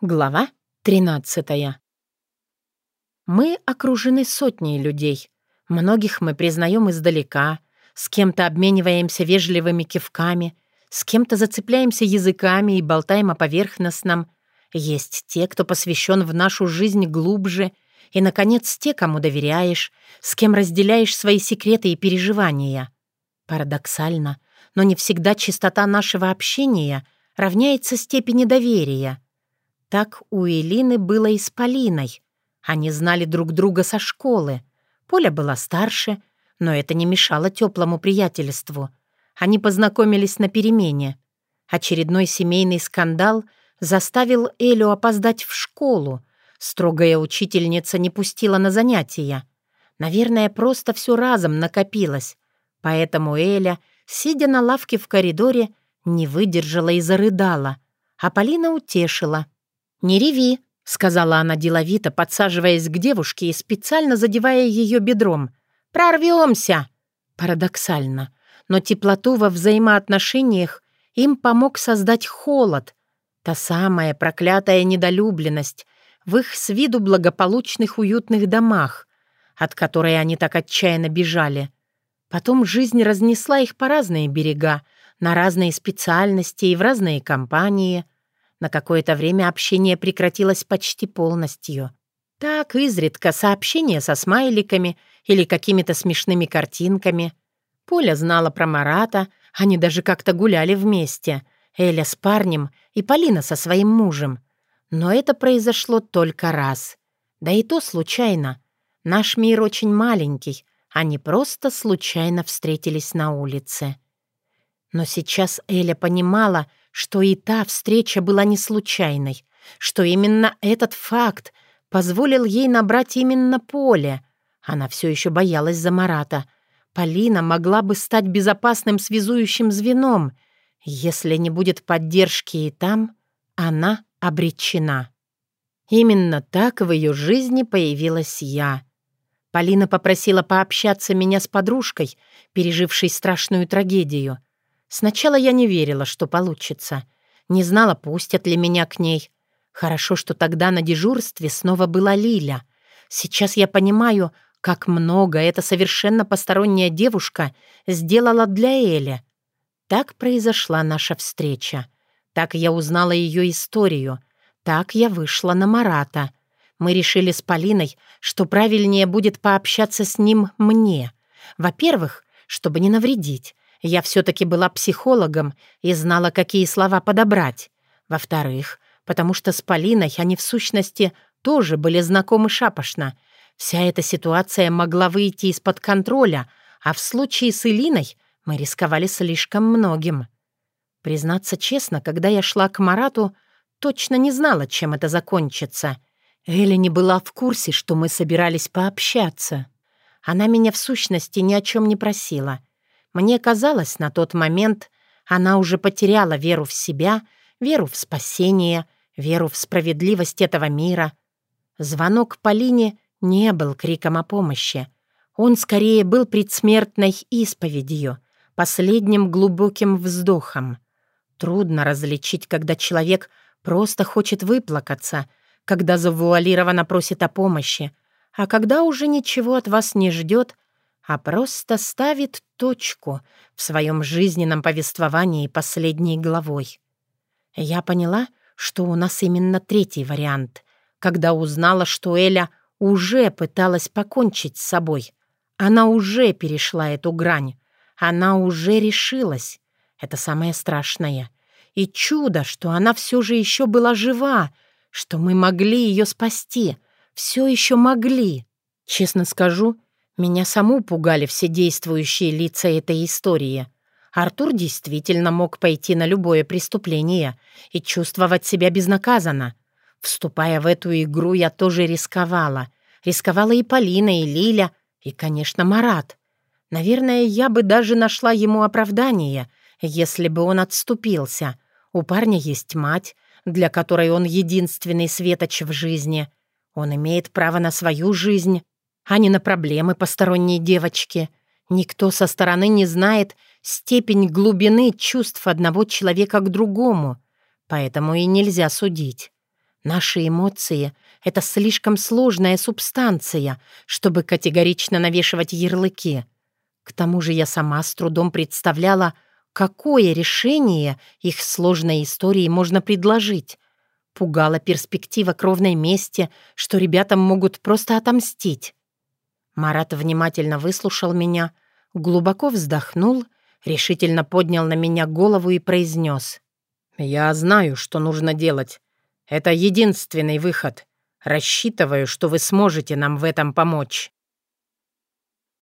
Глава 13 Мы окружены сотней людей. Многих мы признаем издалека, с кем-то обмениваемся вежливыми кивками, с кем-то зацепляемся языками и болтаем о поверхностном. Есть те, кто посвящен в нашу жизнь глубже, и, наконец, те, кому доверяешь, с кем разделяешь свои секреты и переживания. Парадоксально, но не всегда чистота нашего общения равняется степени доверия — так у Элины было и с Полиной. Они знали друг друга со школы. Поля была старше, но это не мешало теплому приятельству. Они познакомились на перемене. Очередной семейный скандал заставил Элю опоздать в школу. Строгая учительница не пустила на занятия. Наверное, просто все разом накопилось. Поэтому Эля, сидя на лавке в коридоре, не выдержала и зарыдала. А Полина утешила — «Не реви», — сказала она деловито, подсаживаясь к девушке и специально задевая ее бедром. «Прорвемся!» Парадоксально, но теплоту во взаимоотношениях им помог создать холод, та самая проклятая недолюбленность в их с виду благополучных уютных домах, от которой они так отчаянно бежали. Потом жизнь разнесла их по разные берега, на разные специальности и в разные компании — на какое-то время общение прекратилось почти полностью. Так, изредка сообщения со смайликами или какими-то смешными картинками. Поля знала про Марата, они даже как-то гуляли вместе. Эля с парнем и Полина со своим мужем. Но это произошло только раз. Да и то случайно. Наш мир очень маленький, они просто случайно встретились на улице. Но сейчас Эля понимала, что и та встреча была не случайной, что именно этот факт позволил ей набрать именно поле. Она все еще боялась за Марата. Полина могла бы стать безопасным связующим звеном. Если не будет поддержки и там, она обречена. Именно так в ее жизни появилась я. Полина попросила пообщаться меня с подружкой, пережившей страшную трагедию. Сначала я не верила, что получится. Не знала, пустят ли меня к ней. Хорошо, что тогда на дежурстве снова была Лиля. Сейчас я понимаю, как много эта совершенно посторонняя девушка сделала для Эли. Так произошла наша встреча. Так я узнала ее историю. Так я вышла на Марата. Мы решили с Полиной, что правильнее будет пообщаться с ним мне. Во-первых, чтобы не навредить. Я все-таки была психологом и знала, какие слова подобрать. Во-вторых, потому что с Полиной они в сущности тоже были знакомы шапошно. Вся эта ситуация могла выйти из-под контроля, а в случае с Илиной мы рисковали слишком многим. Признаться честно, когда я шла к Марату, точно не знала, чем это закончится. Эля не была в курсе, что мы собирались пообщаться. Она меня в сущности ни о чем не просила — мне казалось, на тот момент она уже потеряла веру в себя, веру в спасение, веру в справедливость этого мира. Звонок Полине не был криком о помощи. Он скорее был предсмертной исповедью, последним глубоким вздохом. Трудно различить, когда человек просто хочет выплакаться, когда завуалированно просит о помощи, а когда уже ничего от вас не ждет а просто ставит точку в своем жизненном повествовании последней главой. Я поняла, что у нас именно третий вариант, когда узнала, что Эля уже пыталась покончить с собой. Она уже перешла эту грань. Она уже решилась. Это самое страшное. И чудо, что она все же еще была жива, что мы могли ее спасти. Все еще могли. Честно скажу, меня саму пугали все действующие лица этой истории. Артур действительно мог пойти на любое преступление и чувствовать себя безнаказанно. Вступая в эту игру, я тоже рисковала. Рисковала и Полина, и Лиля, и, конечно, Марат. Наверное, я бы даже нашла ему оправдание, если бы он отступился. У парня есть мать, для которой он единственный светоч в жизни. Он имеет право на свою жизнь а не на проблемы посторонней девочки. Никто со стороны не знает степень глубины чувств одного человека к другому, поэтому и нельзя судить. Наши эмоции — это слишком сложная субстанция, чтобы категорично навешивать ярлыки. К тому же я сама с трудом представляла, какое решение их сложной истории можно предложить. Пугала перспектива кровной мести, что ребятам могут просто отомстить. Марат внимательно выслушал меня, глубоко вздохнул, решительно поднял на меня голову и произнес. «Я знаю, что нужно делать. Это единственный выход. Рассчитываю, что вы сможете нам в этом помочь».